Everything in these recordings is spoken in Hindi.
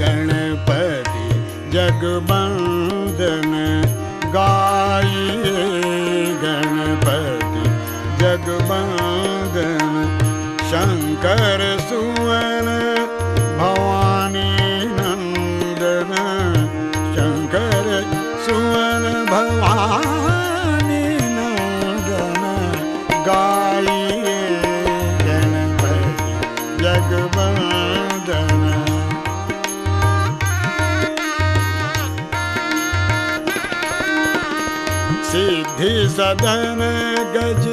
गणपति जगबंदन सदन गज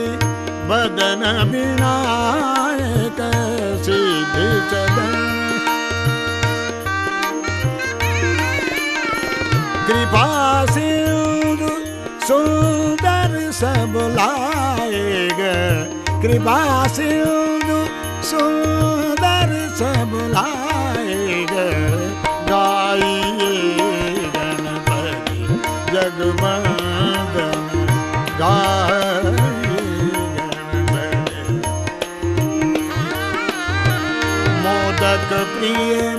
बदन विनायक सिद्धि सदन कृपा सिंधु सुंदर सब लाएग। कृपा सिंधु मोदक प्रिय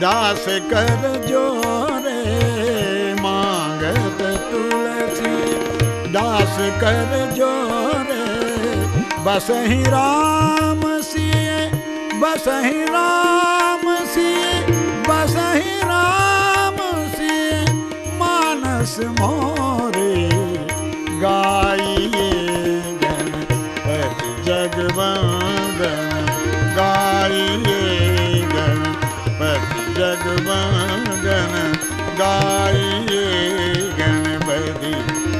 दास कर जोरे मांगत तुलसी। दास कर जोरे बस ही राम सिए, बस ही राम सिए, बस ही राम सिए। मानस मोरे गणपति गाइए गणपति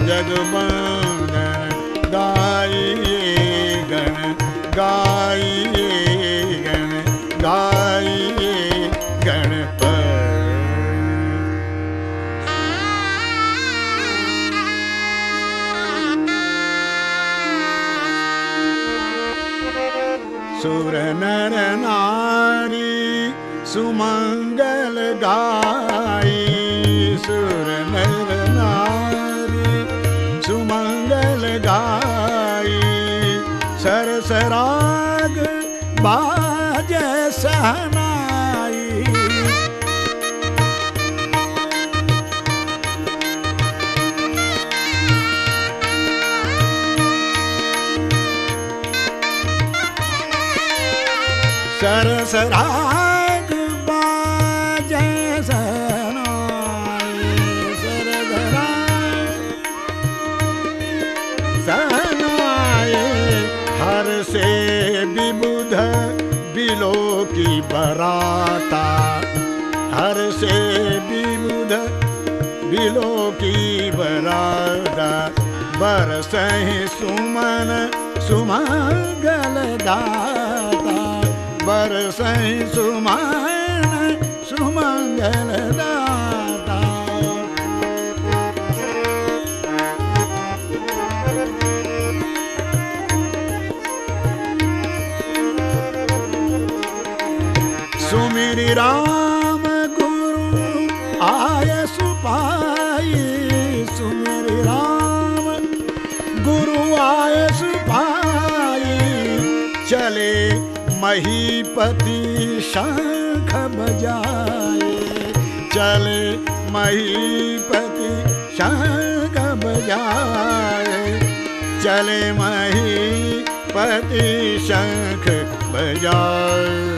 जगवंदन गाइए गण गाइए गण गाइए गणपति। सुर नर नारी सुमंगल गाई सुर नर नारी सुमंगल गाई सरसराग बाज सहनाई। सरस बराता। हर से विबुध बिलो की बर सही सुमन सुमंगल दाता। बरसहि सुमन सुमंगल दाता। राम गुरु आय सुपाई सुमिरि राम। गुरु आय सुपाई चले महीपति शंख बजाए। चले महीपति शंख बजाए। चले महीपति शंख बजाए।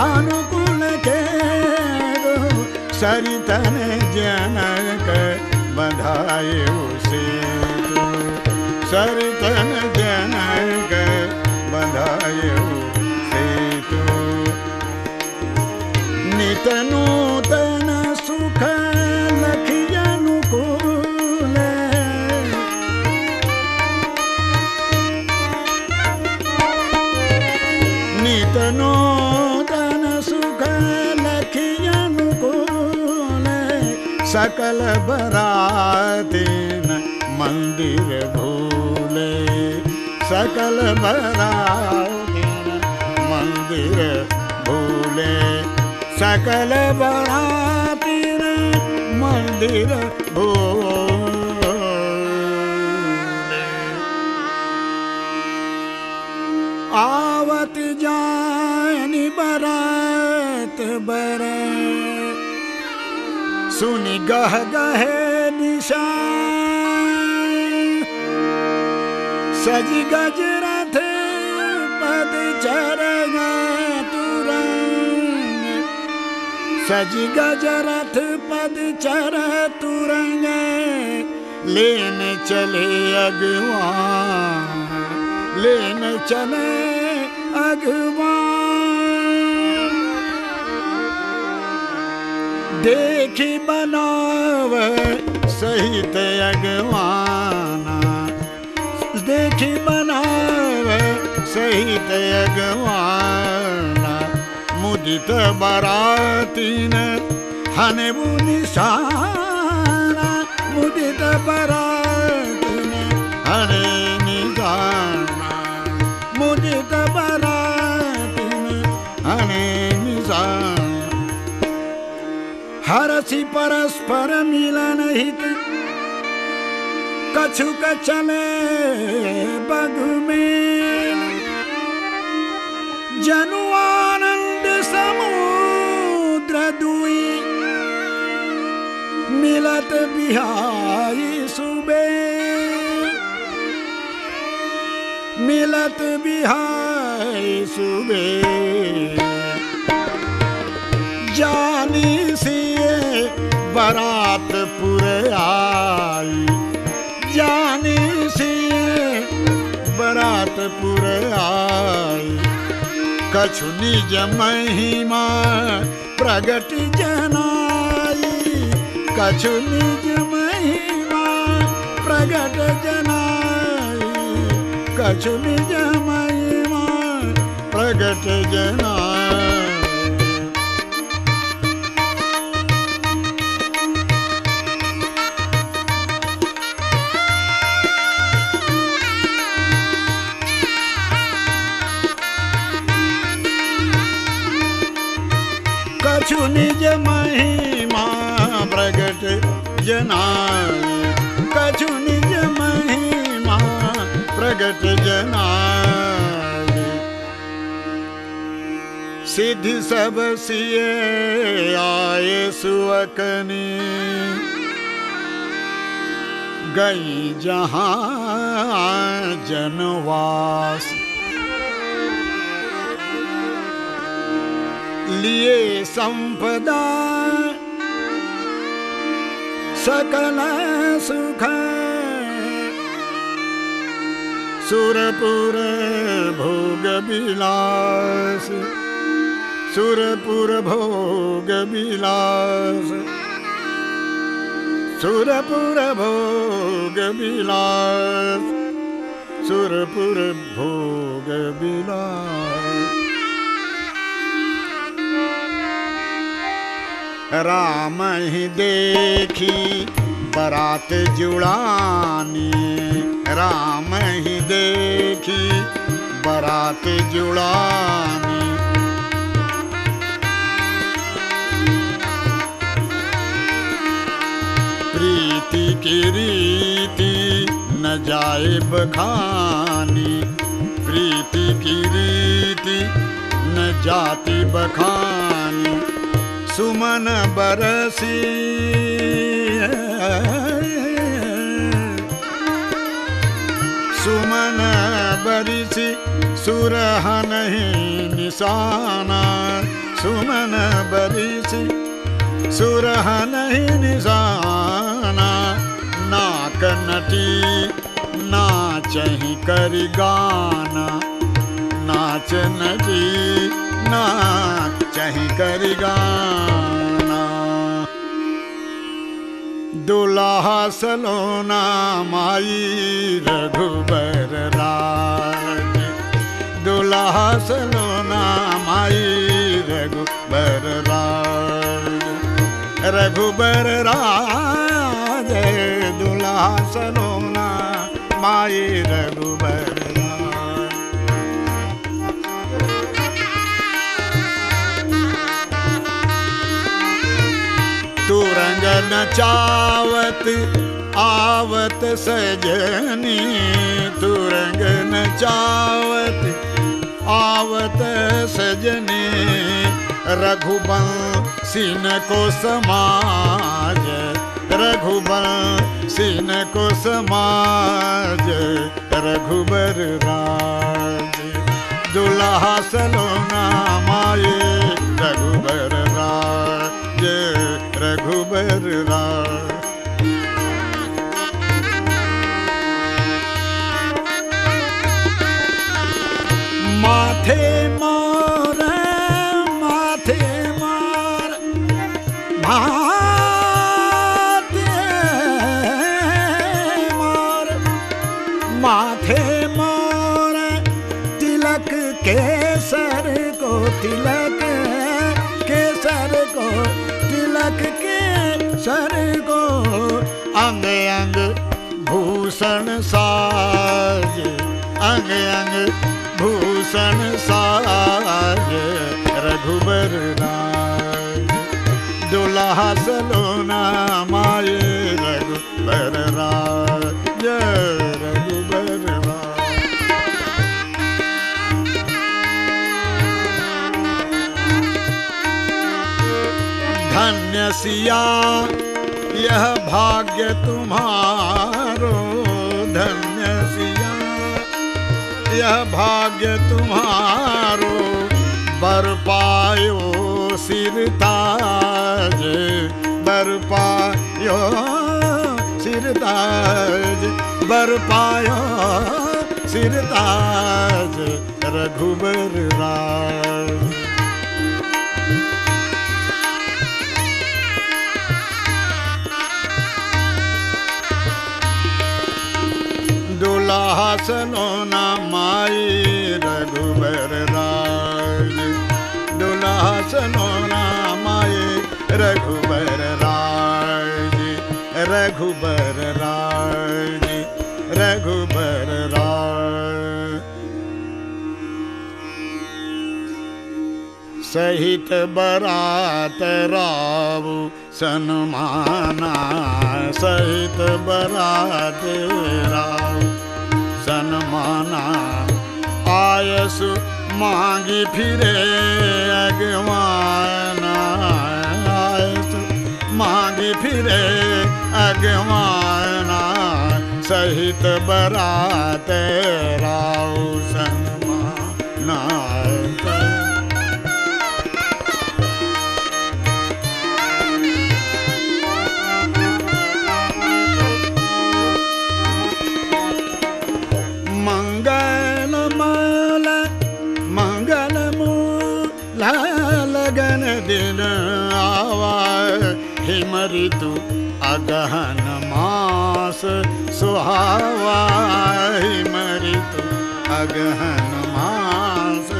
भानुकुल के द्वार। सरितन जनक बधाए उसे सरितन जनक बधाए उसे तू नित नूतन बरातीन मंदिर भूले सकल बरातीन मंदिर भूले सकल बरातीन मंदिर भूले आवत जानी बरात बर सुनि गह गहे निशान। सज गज रथ पद चर तुरंग। सज गज रथ पद चर तुरंग। लेन चले अगवान लेन चले अगवान देखी बनाव सहित अगवाना। देखी बनाव सहित अगवाना। मुदित बरातीन हनबु निशाना। मुदित बरातीन हरसि परस्पर मिलन हित। कछुक चले बगु में जनु आनंद समुद्र दुई। मिलत बिहाई सुबे। मिलत बिहाई सुबे। सिए बरातपुर आई। जानी सिए बरातपुर आई। कछु निज महिमा प्रगट जनाई। कछु निज महिमा प्रगट जनाई। कछु निज महिमा प्रगट जनाई। निज महिमा प्रगट जनाई। कछु निज महिमा प्रगट जनाई। सिद्धि सब सिए आए सुअकनी। गई जहाँ जनवास। लिए संपदा। सकल सुख सुरपुर भोग विलास। सुरपुर भोग विलास। सुरपुर भोग विलास। सुरपुर भोग विलास। राम ही देखी, बरात जुड़ानी। राम ही देखी, बरात जुड़ानी। प्रीति की रीति न जाए बखानी। प्रीति की रीति न जाति बखानी। सुमन बरसी। सुमन बरिसी, सुरह नहीं निशाना। सुमन बरिसी, सुरह नहीं निशाना। नाक नटी, नाचही करी गाना। नाच नटी नाचही करी गाना। दुल्हा सलोना माई रघुबर राज। दुल्हा सलोना माई रघुबर राज। रघुबर राज दुल्हा सलोना माई रघुबर नचावत आवत सजनी, तुरंग नचावत आवत सजनी रघुबं सिन को समाज रघुबं सिन को समाज रघुबर राज, दुल्हा सलोना रघुबर माथे मोर भूषण साज, अंग अंग भूषण साज, रघुबर राज। दुल्हा सलोना माए रघुबर राज रघुबर धन्य सिया, यह भाग्य तुम्हारो यह भाग्य तुम्हारो बर पायो सिरताज बर पायो सिरताज बर पायो सिरताज रघुबर राज। सलोना माई, रघुबर राज। दुल्हा सलोना माई, रघुबर राज। रघुबर राज रघुबर राज। सहित बरात राव सनमाना, सहित बरात राव। सनमाना आयस मांगी फिरे अगवाना आयस मांगी फिरे अगवाना सहित बरात राव आवा हिम ऋतु अगहन मास सुहावा हिम ऋतु अगहन मास।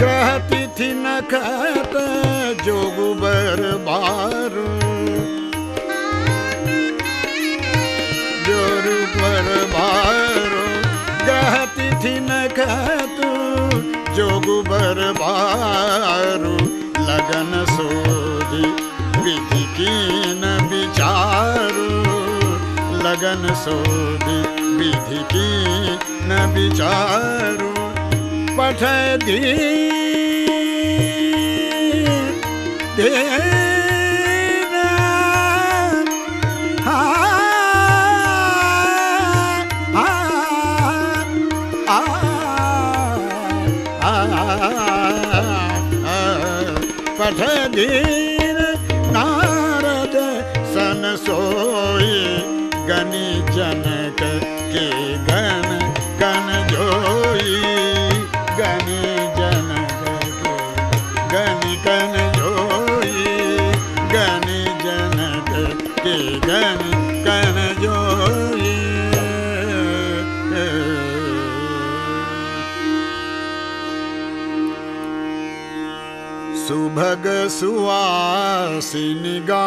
ग्रह तिथि नखत जोगुबर बारू ज़ोर पर बारो। ग्रह तिथि तू जोगु बरबारू लगन सोधी विधि की न विचारू। लगन सोधी विधि की न विचारू। पठ दी दे सुवासिनी गा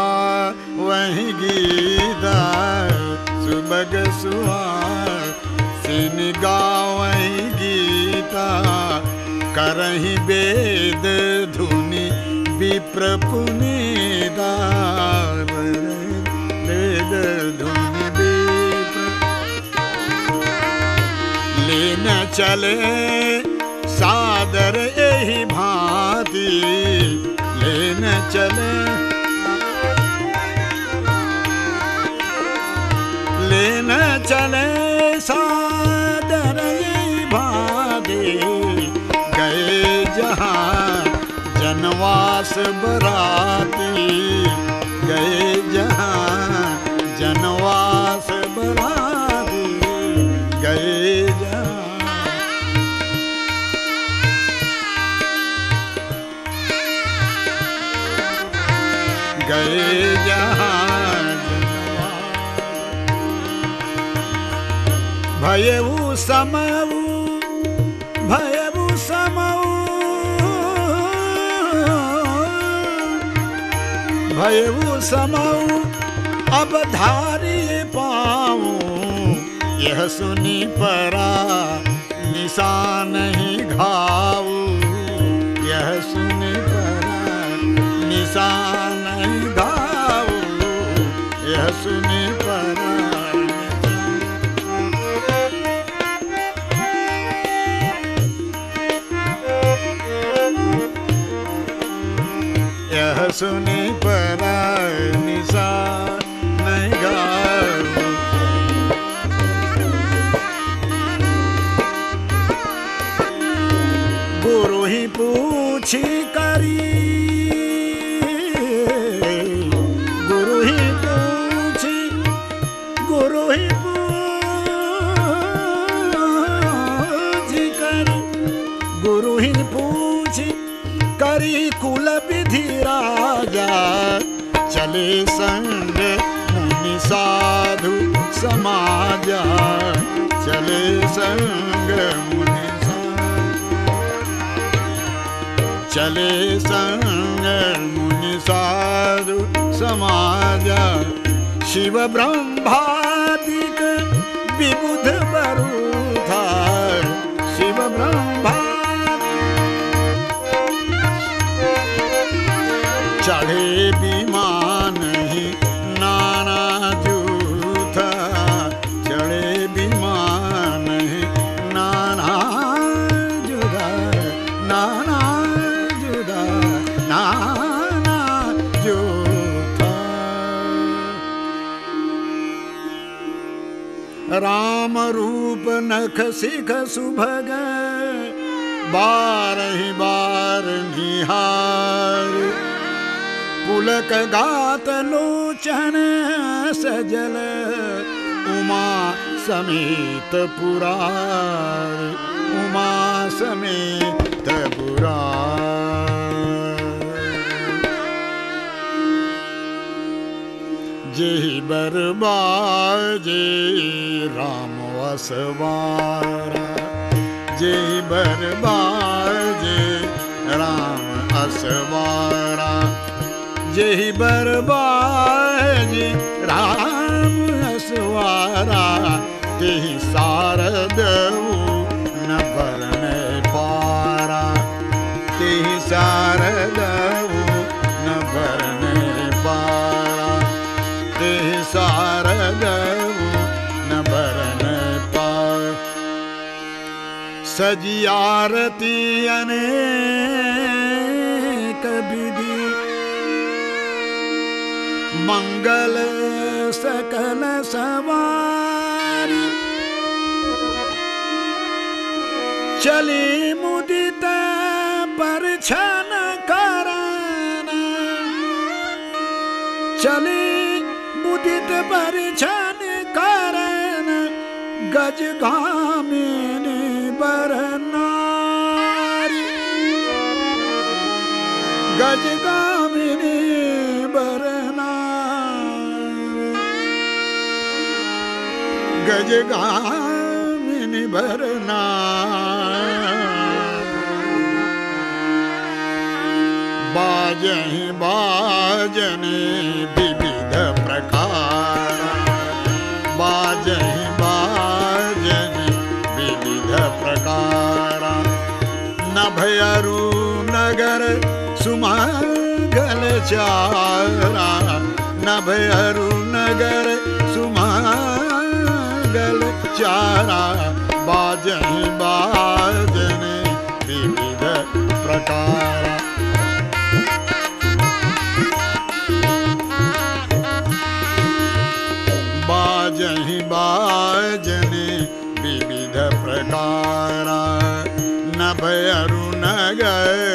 वही गीता सुभग सुवासिनी गा वही गीता करही वेद धुनि, विप्र पुनीता वेद धुनि, विप्र। लेन चले चले। लेन चले सादर भांति गए जहाँ जनवास बराती। गए जहाँ जनवास बराती। गए जहाँ गए जहाँ। भयऊ समऊ भयऊ समऊ। भयऊ समऊ, अब धारी पाऊँ। यह सुनी परा निशान ही घाऊ। यह सुनी परा निशान सुनी चले संग मुनि साधु समाजा। चले संग मुनि चले संग मुनि साधु समाज। शिव ब्रह्मादिक नख सिख सुभग, बार ही बार निहार। पुलक गात लोचन सजल, उमा समेत पुरार। उमा समेत पुरार। जेहि बरबाजे राम असवारा जेहि बरबाजे राम असवारा जेहि बरबाजे राम असवारा तेहि शारदऊ सजी आरती अनेक विधि। मंगल सकल सवारी। चली मुदित पर छन करन चली मुदित पर छन करन गज गज गामिनी बरनारी गज गामिनी बरनारी बाजहि बाजने विविध प्रकार। बाजहि बाजने विविध प्रकार। नभयरु नगर सुमंगल चारा नभयरु नगर सुमंगल चारा, बाजहि बाजने विविध प्रकार। बाजहि बाजने विविध प्रकार। नभयरु नगर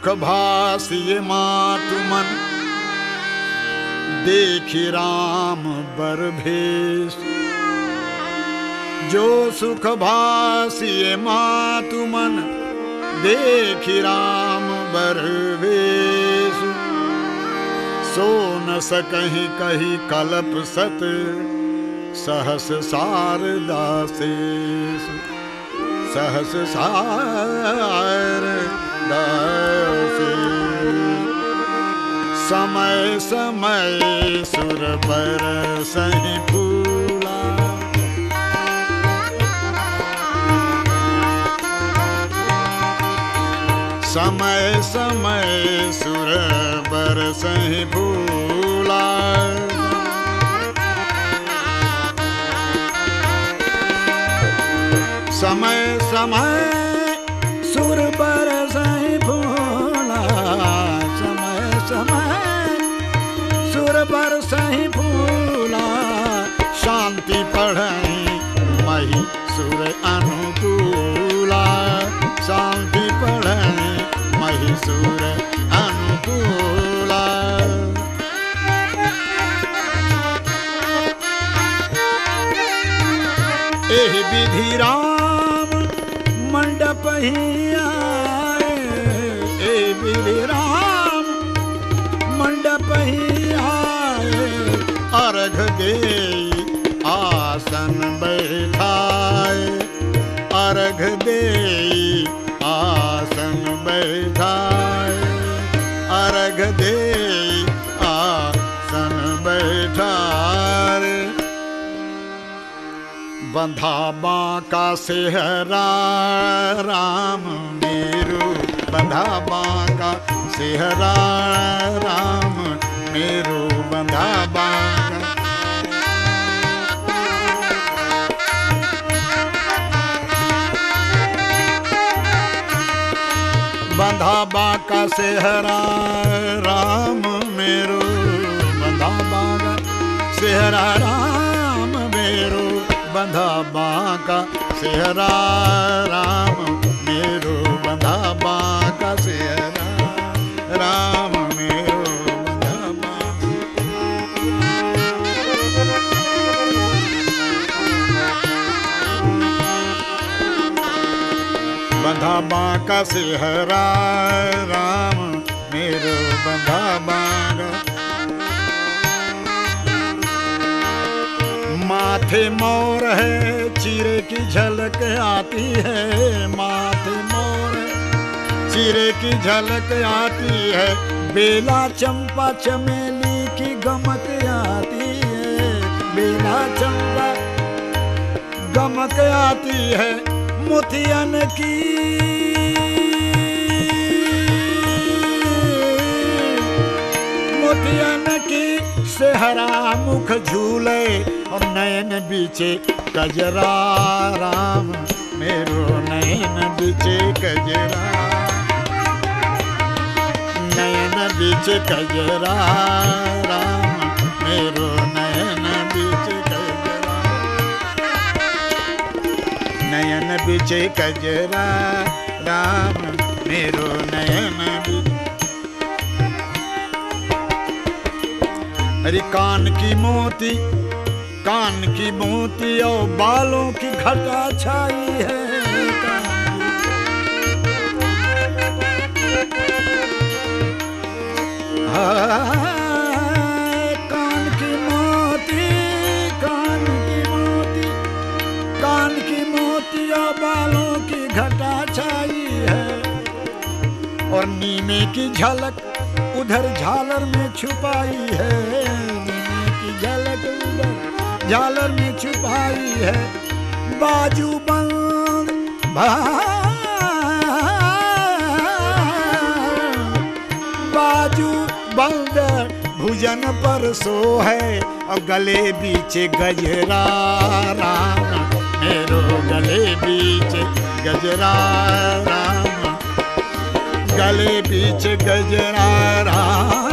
सुख भासिय मातु मन। देखि राम बर भेष जो सुख भासिए मातु मन, देखि राम बरवेश सो न सकहि कही कलप सत, सहस सारदा शेष सहस सारदा समय समय सुर पर सही फूला समय समय सुर बरसहि भूला। समय समय। सुर अनुकूला शांति पढ़ मही अनुकूला। विधि राम मंडप ही बंधा बांका सेहरा, राम मेरू। बंधा बांका सेहरा, राम मेरू। बंधा बांका। बंधा बांका सेहरा, राम मेरो। बंधा बांका सेहरा, राम मेरो। बंधा बांका सेहरा राम मेरो बंधा बांका सेहरा राम मेरो बंधा बंधा बांका सेहरा राम मेरो बंधा बांका माथे मोर है, चीरे की झलक आती है, माथे मोर है। चीरे की झलक आती है, बेला चंपा चमेली की गमक आती है। बेला चंपा गमक आती है मुथियन की। मुथियन की सेहरा मुख झूले और नयन बीचे कजरा, राम, मेरो नयन बीचे कजरा। नयन बीचे कजरा, राम, मेरो नयन बीचे कजरा। नयन बीचे कजरा, राम, मेरो नयन बीचे। अरे कान की मोती कान की मोती और बालों की घटा छाई है। कान की मोती, कान की मोती, कान की मोती और बालों की घटा छाई है। और नीमे की झलक उधर झालर में छुपाई है। झालर में छुपाई है, बाजू बंद बाजू बंद, भुजन पर सो है, और गले बीच गजरा मेरो गले बीच गजरा, राम। गले बीच गजरा, राम।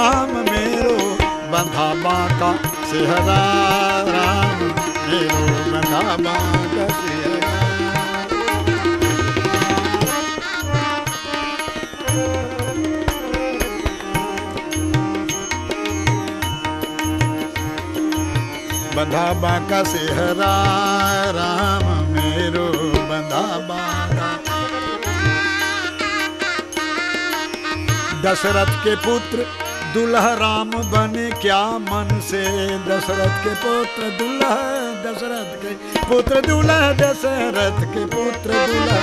राम मेरो बंधा बाका सेहरा राम मेरो बंधा बाका सेहरा बंधा बाका सेहरा राम मेरो बंधा बाका। दशरथ के पुत्र दुल्हा राम बने क्या मन से? दशरथ के पुत्र दुल्हा, दशरथ के पुत्र दुल्हा, दशरथ के पुत्र दुल्हा।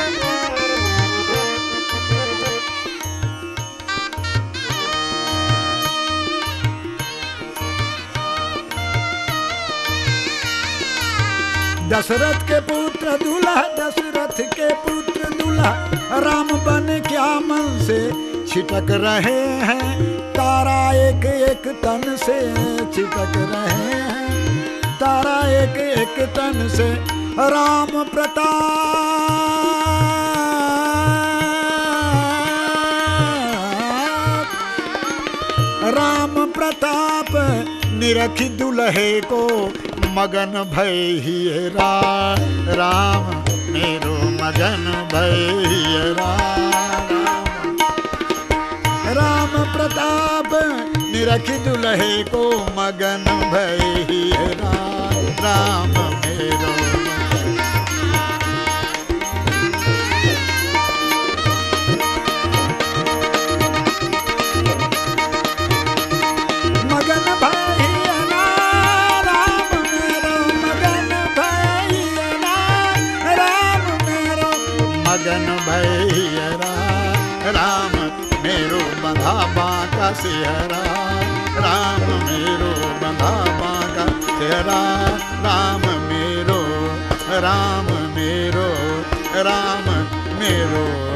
दशरथ के पुत्र दूल्हा, दशरथ के पुत्र दूल्हा, राम बन क्या मन से छिटक रहे हैं? तारा एक एक तन से छिटक रहे हैं। तारा एक एक तन से राम प्रताप। राम प्रताप निरखी दुल्हे को मगन भय ही रा। राम मेरो मगन भय ही राम राम प्रताप निरख दुल्हे को मगन भय राम राम मेरो। राम मेरो बंधा राम मेरो राम मेरो राम मेरो।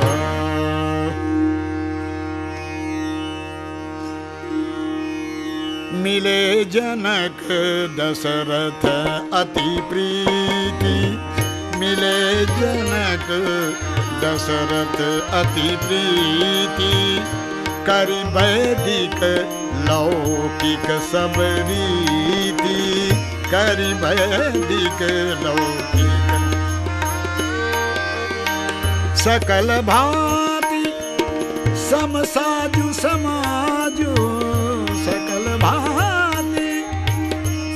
मिले जनक दशरथ अति प्रीति। मिले जनक दशरथ अति प्रीति। करि वैदिक लौकिक सब रीति करि वैदिक लौकिक। सकल भांति सम साजु समाजु, सकल भांति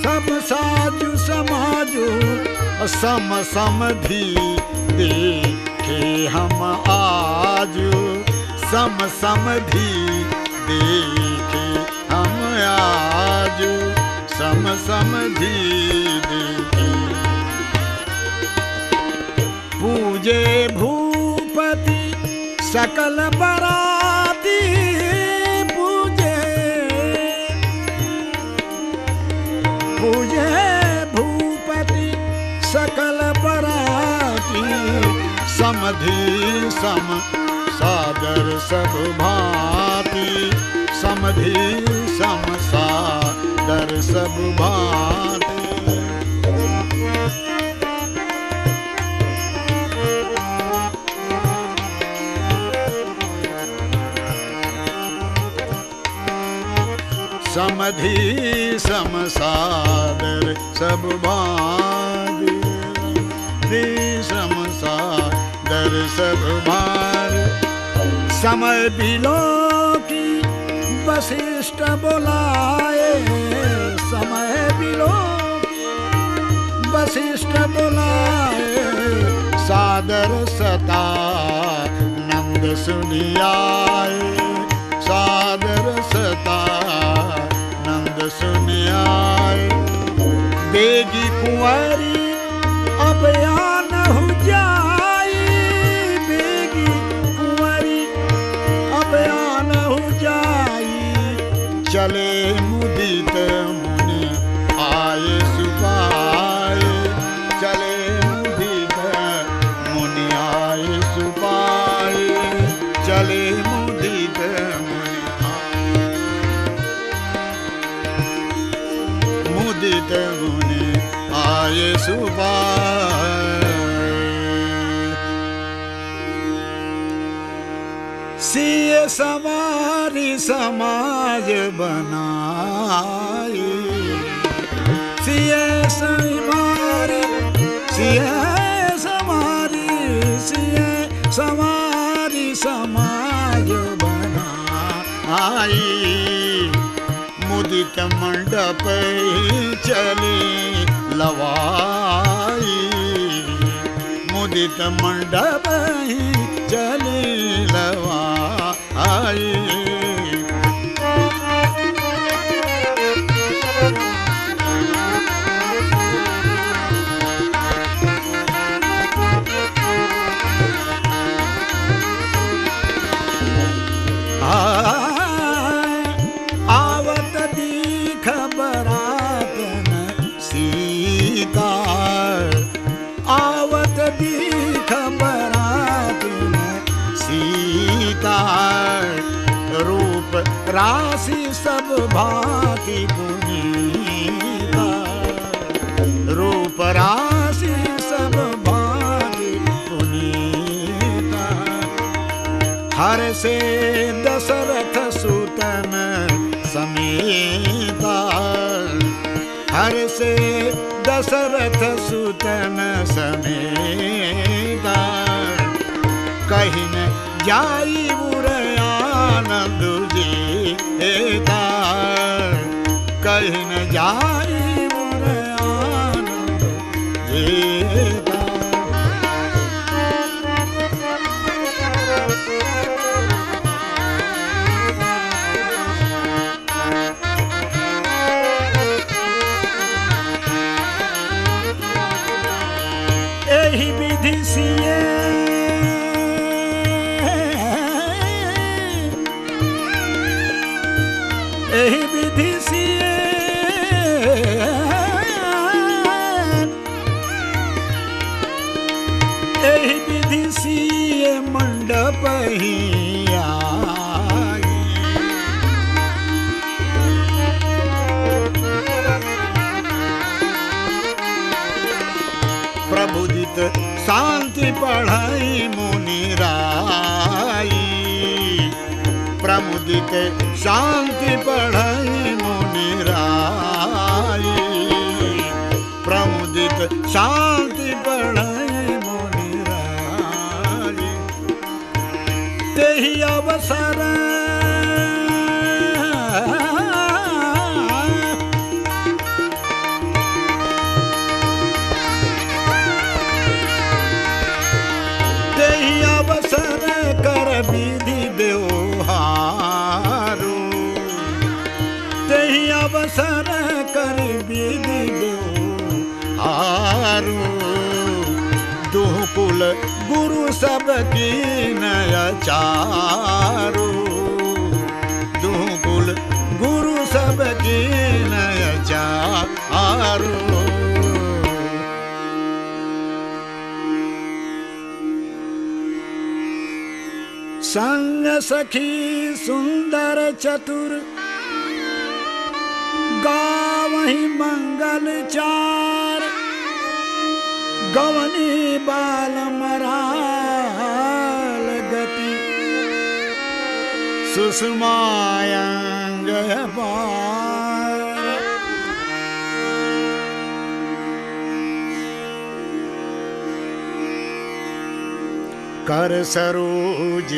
सब साजु समाजु, सम समधि देखे हम आजु, सम समधि देखे, हम आजु सम देखे पूजे भूपति सकल बराती पूजे। पूजे भूपति सकल बराती समधि सम सादर सब भांति, समधि समसा दर सब भांति। समधि समसादर सब भाग समसादर सब भार समय बिलो की वशिष्ठ बोलाए। समय बिलो वशिष्ठ बोलाए। सादर सता नंद सुनियाए। सादर सता सुन आए बेगी कुंवारी समाज बनाए। सिय सवारी सिय सवारी सिय सवारी समाज बनाई मुदित मंडप चली लवाई मुदित मंडप चली लवाई भांति पुनीता रूप राशि सब भांति पुनीता हर से दशरथ सुतन समेता हर से दशरथ सुतन समेता कहीं न जाई आनंद जी। शांति पढ़ाई मुनिराई प्रमुदित शांति पढ़ाई मुनिराई प्रमुदित शांति पढ़ाई मुनिराई तेही अवसर गुरु सब की नयचारो दुकुल गुरु सब की नयचारो संग सखी सुंदर चतुर, गावही मंगल चार। गवनी बाल मराल सुषमायंग कर सरोज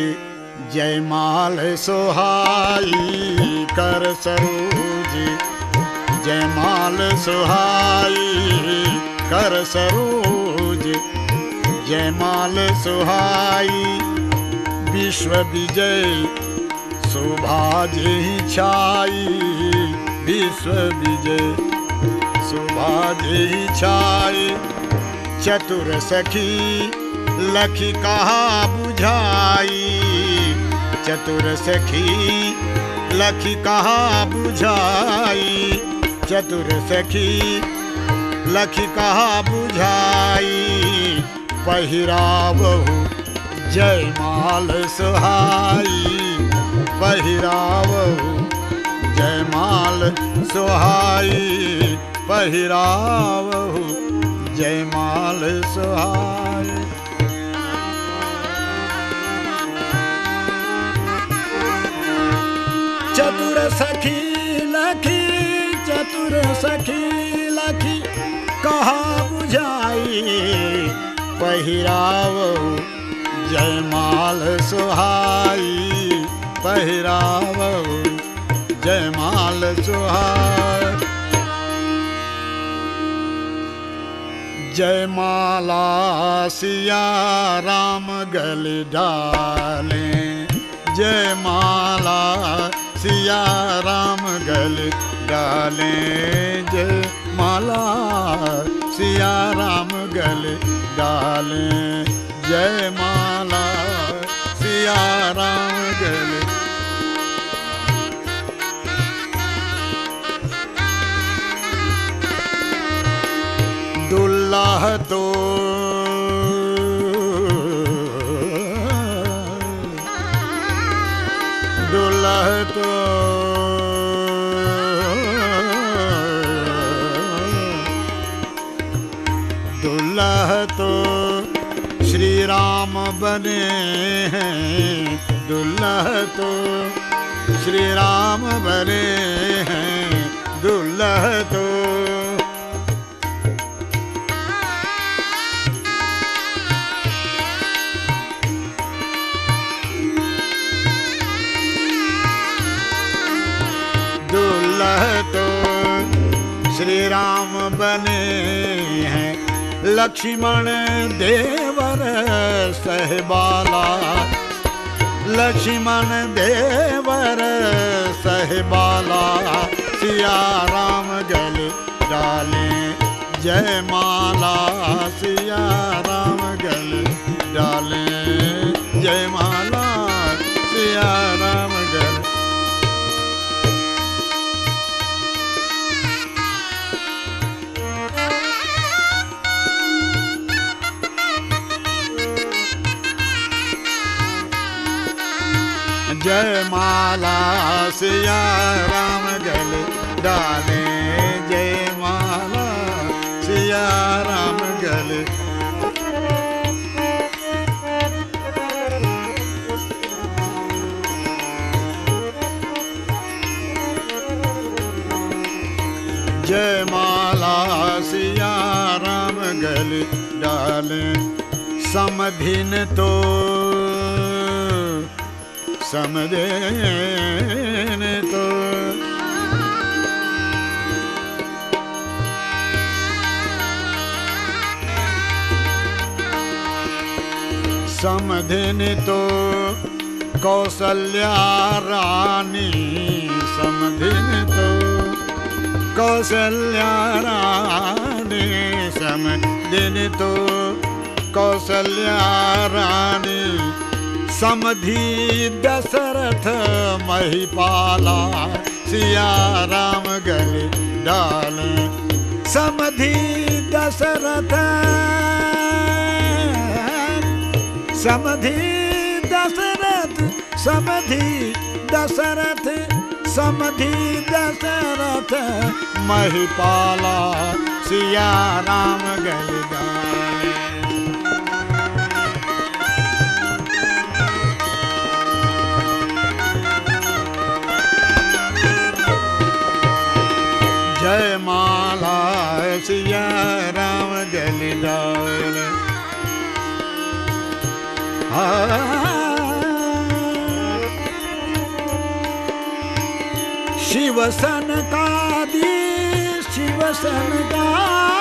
जयमाल सोहाई। कर सरोज जयमाल सोहाई। कर सरोज जयमाल सुहाई। विश्व विजय शोभाजे छाई विश्व विजय। शोभाजे छाई चतुर सखी, लखी कहा बुझाई? चतुर सखी, लखी कहा बुझाई? चतुर सखी, लखी कहा बुझाई? पहिरावहु जयमाल सुहाई। पहिरावहु जयमाल सुहाई। पहिरावहु जयमाल सुहाई। चतुर सखी लखी, चतुर सखी लखी, कहा बुझाई? पहिराव जयमाल सुहाई। पहिराव जयमाल सुहाई जयमाला सिया राम गल डाले। जयमाला सिया राम गल डाले। जय माला सिया राम गल डाले। जय माला सिया राम गल दुल्लाह तो। दुल्लाह तो। दुल्लाह तो श्री राम बने हैं। दुल्लाह तो श्री राम बने हैं। दुल्लाह तो बने हैं। लक्ष्मण देवर सहबाला। लक्ष्मण देवर सहबाला। सिया राम गल डाले जय माला। सिया राम गल डाले जय माला। सिया जय माला सिया राम गल डाले, जय माला सिया राम गल जय माला सिया राम गल डाले, समधिन तो समदेन तो। समधिन तो कौशल्या रानी समधिन तो कौशल्या रानी समधिन तो कौशल्या रानी। समधि दशरथ महिपाला सिया राम गले डाल। समधि दशरथ समधि दशरथ समधि दशरथ समधि दशरथ, महिपाला सिया राम गलदारे शिवसन शिव शिवसन कादी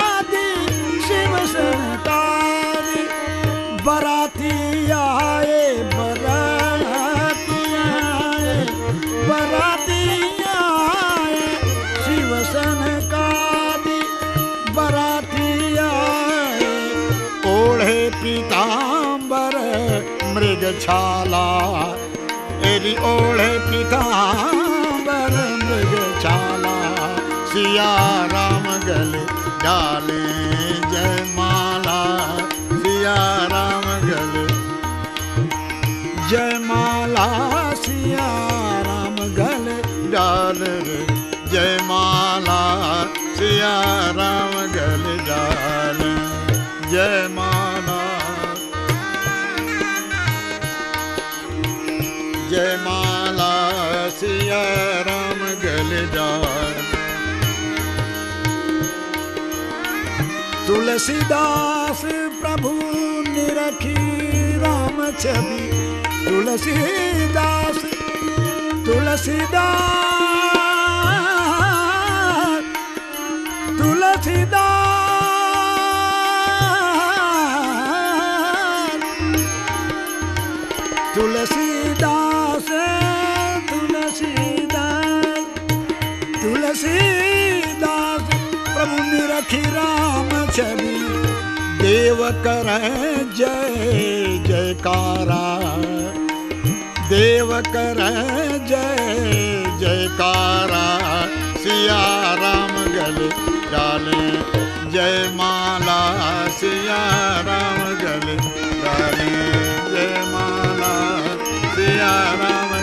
छाला। एरी ओढ़े पीताम्बर मृग छाला। सिया राम गले डाले जय माला। सिया राम गले। जय माला सिया राम गले डाल जय माला सिया राम गले डाल। जय माला तुलसीदास प्रभु निरखी राम छवि तुलसीदास तुलसीदास तुलसीदास देव कर, जय, जयकारा। देव कर, जय, जयकारा। सिया राम गले डाले जय माला सिया राम गले डाले जय माला सिया राम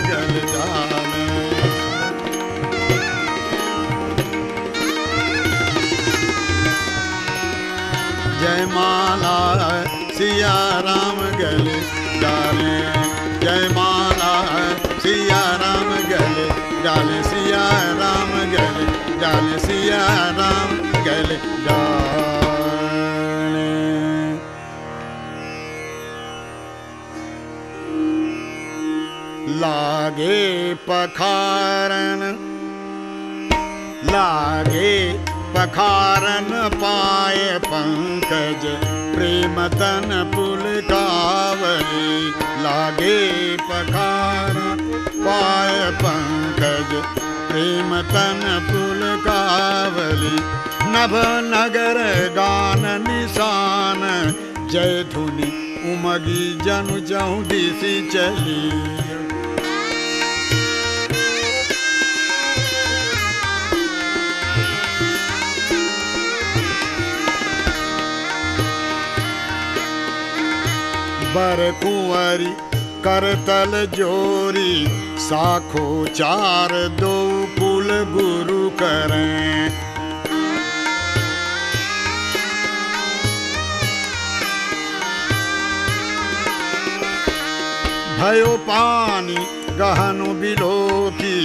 माला सिया राम गले डाले। जय माला सिया राम गले डाले। सिया राम गले डाले, सिया राम गले डाले। लागे पखारन, लागे पखारन पाए पंकज, प्रेम तन पुल कावली, लागे पखारन पाए पंकज, प्रेम तन पुल कावली। नभ नगर गान निशान, जय धुनि उमगी जनु जहु दिशि चली। बर कुंवरी करतल जोरी, साखो चार दो कुल गुरु करें। भयो पानी गहनु बिलोकी,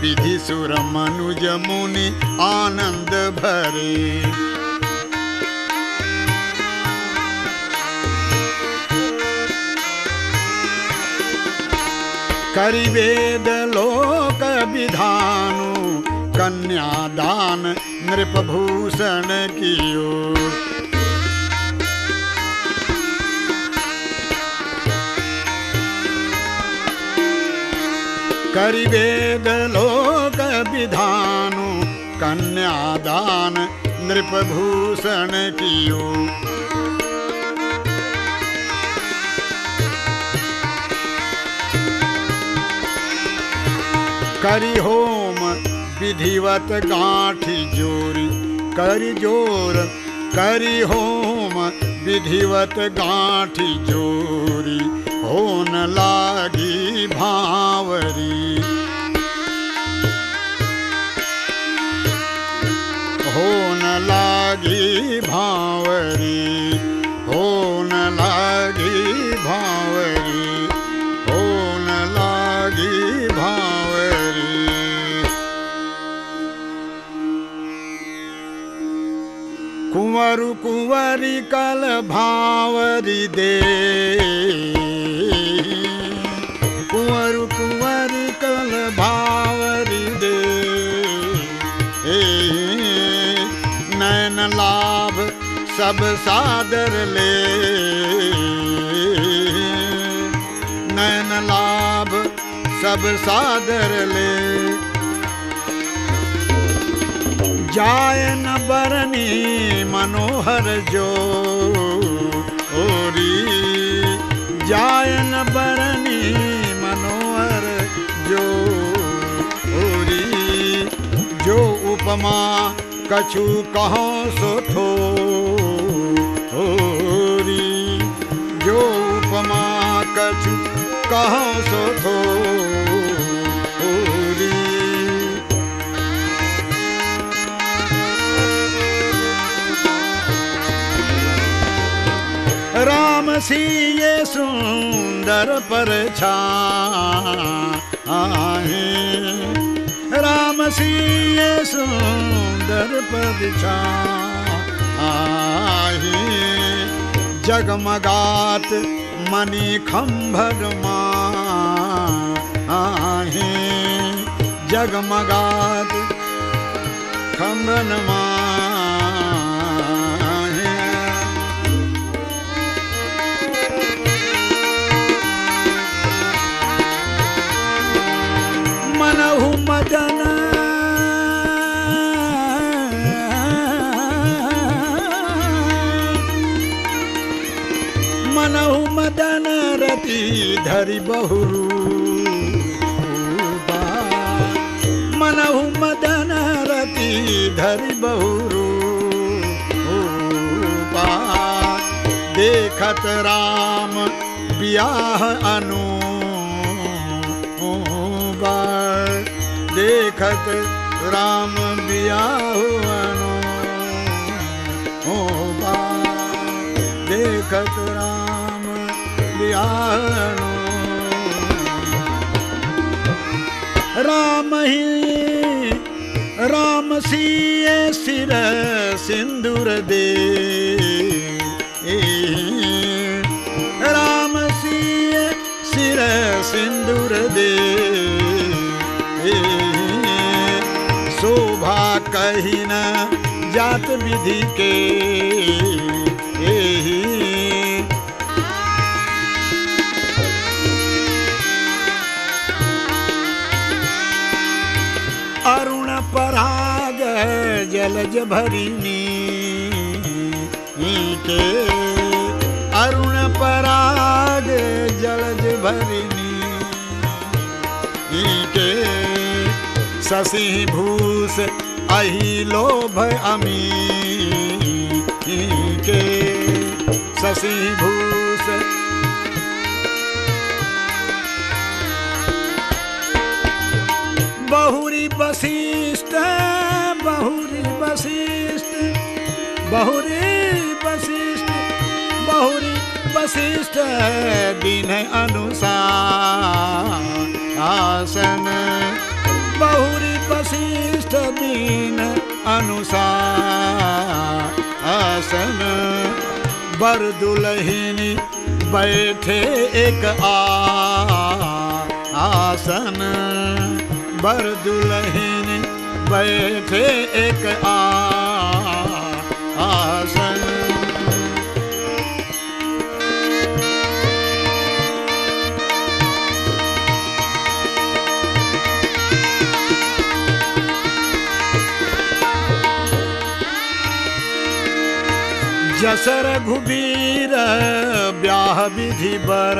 विधि सुर मनुज मुनि आनंद भरे। करिवेद लोक विधानु कन्यादान नृपभूषण कियो। करिवेद लोक विधानु कन्यादान नृपभूषण कियो। करि होम, विधिवत गांठी जोरी, करी ज़ोर, करी होम, विधिवत गांठी जोरी, होन लागी भावरी। होन लागी कुंवरु कल भावरी दे। कुंवरु, कुंवरी कल भावरी दे। नैन लाभ सब सादर ले। नैन लाभ सब सादर ले। जाय न बरनी मनोहर जो। ओरी, जाय न बरनी मनोहर जो। ओरी, जो उपमा कछु कहो सो थो। ओरी, जो उपमा कछु कहो सो थो। सी ये सुंदर पर छाहे राम सी ये सुंदर पर छाहे जगमगात मणि खंभर माहे जगमगात खंभन माहे मदन रति धरि बहुरू। मनहु मदन रति धरि बहुरू। देखत राम बियाह अनु देखत राम बियाहुअनो हो बार देखत राम बियाहनो राम ही, राम सिए सिर सिंदूर दे। राम सिए सिर सिंदूर दे। शोभा कही न जात विधि के अरुण पराग जलज भरिनी के अरुण पराग जलज भरिनी के शशि भूष अहि लोभ अमी के शशि भूष। बहुरी वशिष्ठ बहुरी वशिष्ठ बहुरी वशिष्ठ बहुरी वशिष्ठ दिन अनुसार आसन। वशिष्ठ दिन अनुसार आसन बर दुलहिनी बैठे एक आसन। बर दुलहिन बैठे एक आसन। जसर घुबीर, ब्याह विधि बर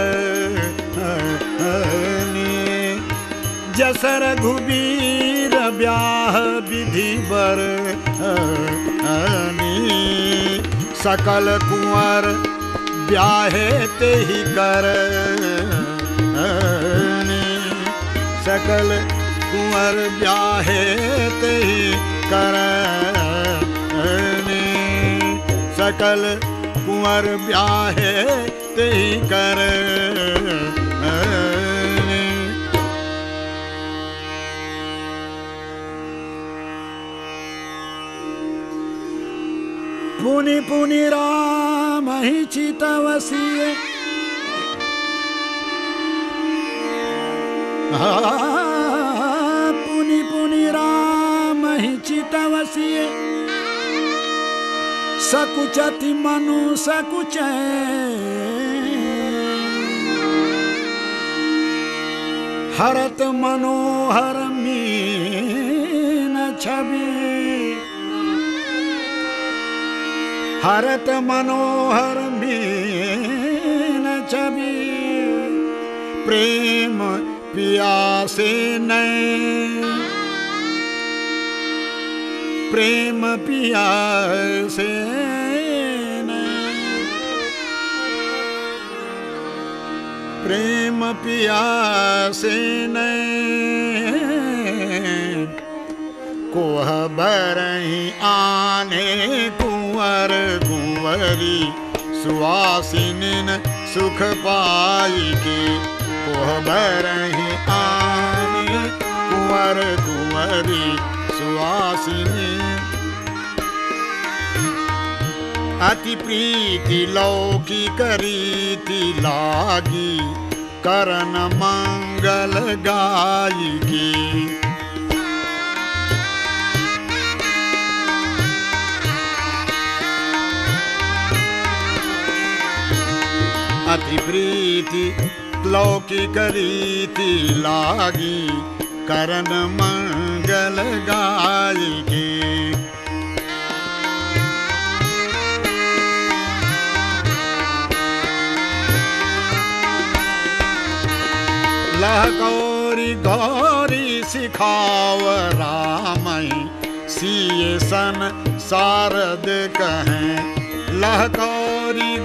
जसर घुबीर, ब्याह विधि बर सकल कुंवर ब्याहे ते ही कर सकल कुंवर ब्याहे ते ही कर। सकल कुंवर ब्याहे ते कर। पुनि पुनि राम ही चितवसिए पुनि पुनि राम ही चितवसिए सकुचति मनु सकुच हरत मनोहर मीन छवि हरत मनोहर मीन छवि प्रेम पियासे नैन प्रेम पियासे प्रेम पियासे कोह बरही आने कुंवर कुंवरी सुवासिन सुख पाई के। कोह बरही आने कुंवर कुंवरी सुवासिनी अति प्रीति लौकी करीति लागी करन मंगल गाई की अति प्रीति लौकी करीति लागी करन मंगल गाई की। लह गौरी सिखाव रामई, सिए सन सारद कहें। लह गौरी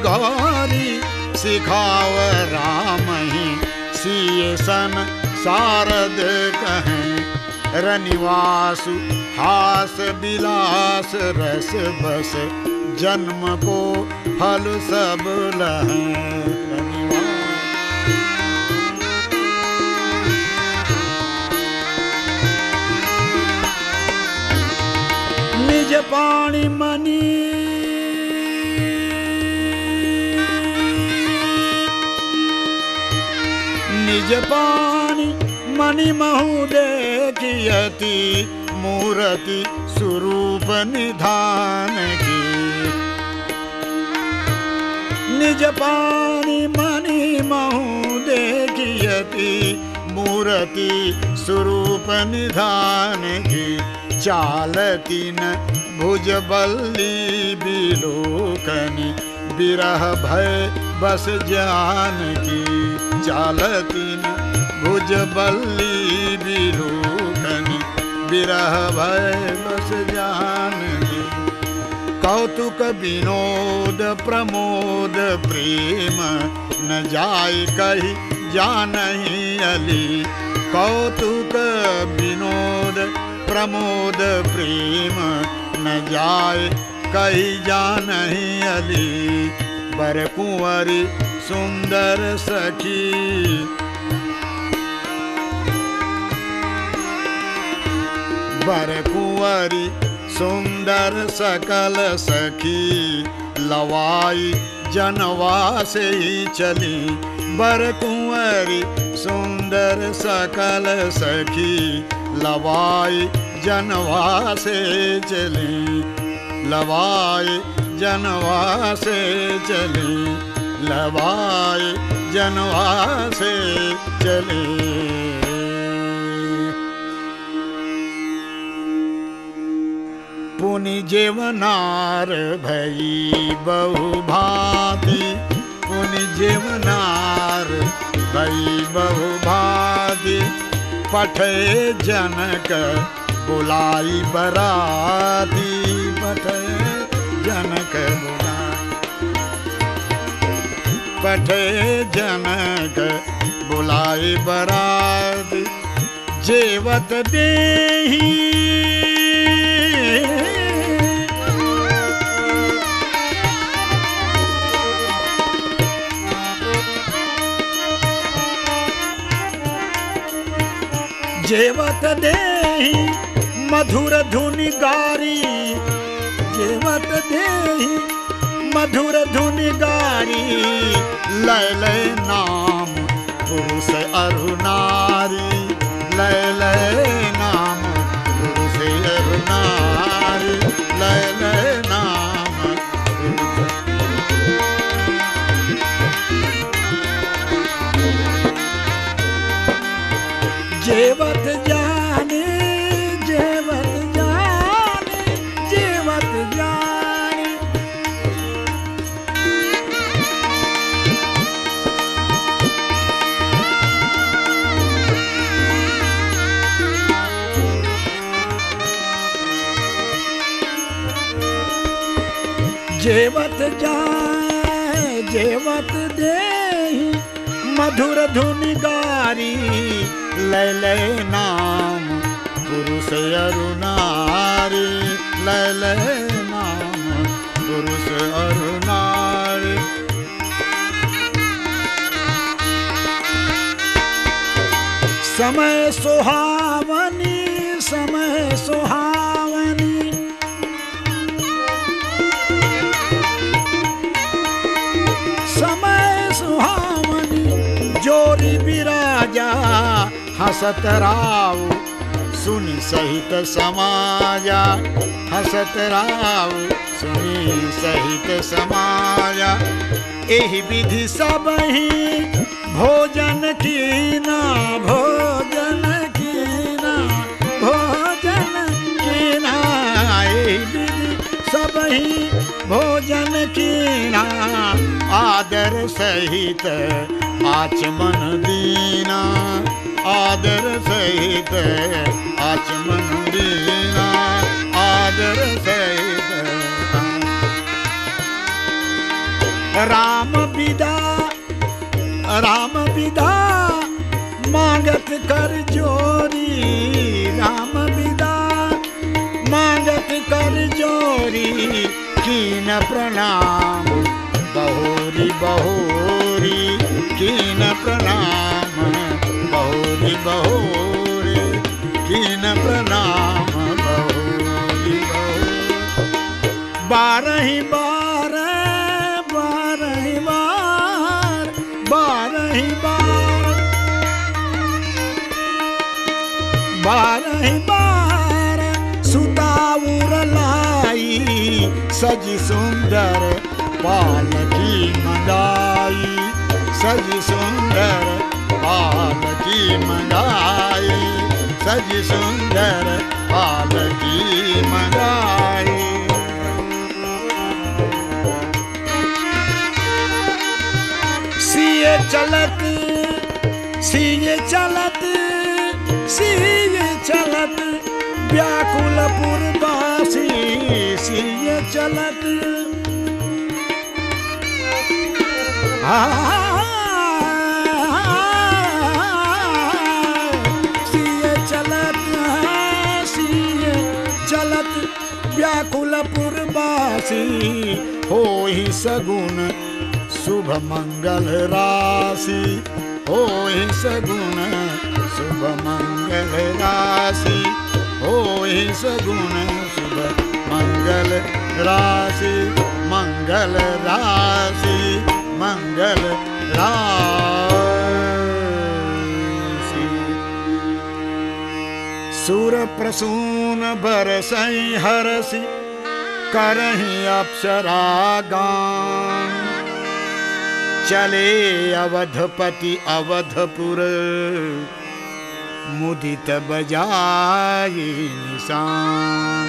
सिखाव रामई, सिए सन सारद कहें। रनिवासु, हास विलास रस, बस, जन्म को फल सब लहें। निज पाणी मनी। निज पाणी मणि महु देखियति मूर्ति स्वरूप निधान की। निज पाणी मणि महु देखियति मूर्ति स्वरूप निधान की। चालती न भुजबल्ली बिलोकनी बिरह भय बस जान की। चालती न भुजबल्ली बिलोकनी बिरह भय बस जान कौतुक विनोद प्रमोद प्रेम, न जाय कही जानही अली। कौतुक विनोद प्रमोद प्रेम, न जाय कही जानही अली। बर कुंवरी सुंदर सखी बर कुंवरी, सुंदर सकल सखी, लवाई जनवा से ही चली। बर कुंवरी, सुंदर सकल सखी, लवाई जनवा से चली। लवाई जनवा से चली। लवाई जनवा से चली। पुनि जेवनार भई बहु भांति। पुनि जेवनार भई बहु भांति। पठे जनक बुलाई बराती। पठे जनक बुलाई। पठे जनक बुलाई बरात। जेवत देही जेवत देही मधुर धुनि गारी। जेवत देही मधुर धुनि गारी। लय लय नाम पुरुष अरुणारी। लय लय नाम पुरुष अरुणारी। लय लय जेवत जाए जेवत देही मधुर धुनि गारी लय लय नाम पुरुष अरुणारी लय लय नाम पुरुष अरुणारी। समय सुहावनी हसत राव सुनि सहित समाजा। हसत राव, सुनि सहित समाजा। एहि विधि सब ही भोजन कीना भोजन कीना भोजन कीना। एहि विधि सब ही भोजन कीना, आदर सहित आचमन दीना। आदर सहित आचमन दीना, आदर सहित। राम विदा राम विदा, मांगत कर जोरी राम विदा, मांगत कर जोरी कीन प्रणाम। बहोरी बहोरी, कीन प्रणाम। बहोरी बहोरी, कीन प्रणाम बहोरी बारह बार बारह बार बारह बार। बारह बार सुताउर लाई, सज सुंदर पालकी मंगाई सज सुंदर पालकी मंगाई, सज सुंदर पालकी मंगाई। सिए चलत सिए चलत सिए चलत व्याकुल पुरवासी सिए चलत। सिए हो ही सगुन शुभ मंगल राशि। हो ही सगुन शुभ मंगल राशि। हो ही सगुन शुभ मंगल राशि। मंगल राशि मंगल राशि। सुर प्रसून बरसई हरसि। करही अप्सरा गान चले अवधपति अवधपुर, मुदित बजाई निशान।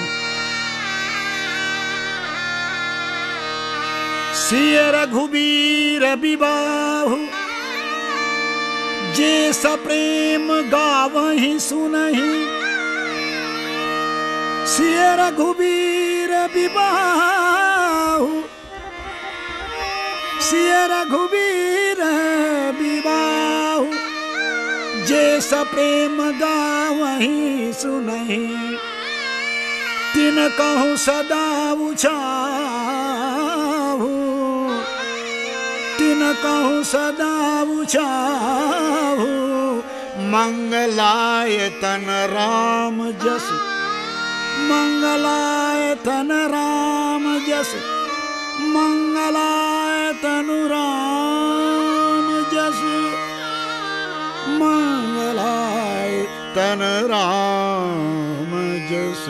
सिय रघुबीर विबाहु जे सप्रेम गावही सुनही। सिय रघुबीर विबाहु सिय रघुवीर विवाह जे सप्रेम गावही सुनहि। तिन कहूँ सदा उछाहू। तिन कहूँ सदा उछाहू। मंगलाय तन राम जस मंगलाय तन राम जस मंगलायतनु राम जस मंगलायतन राम जस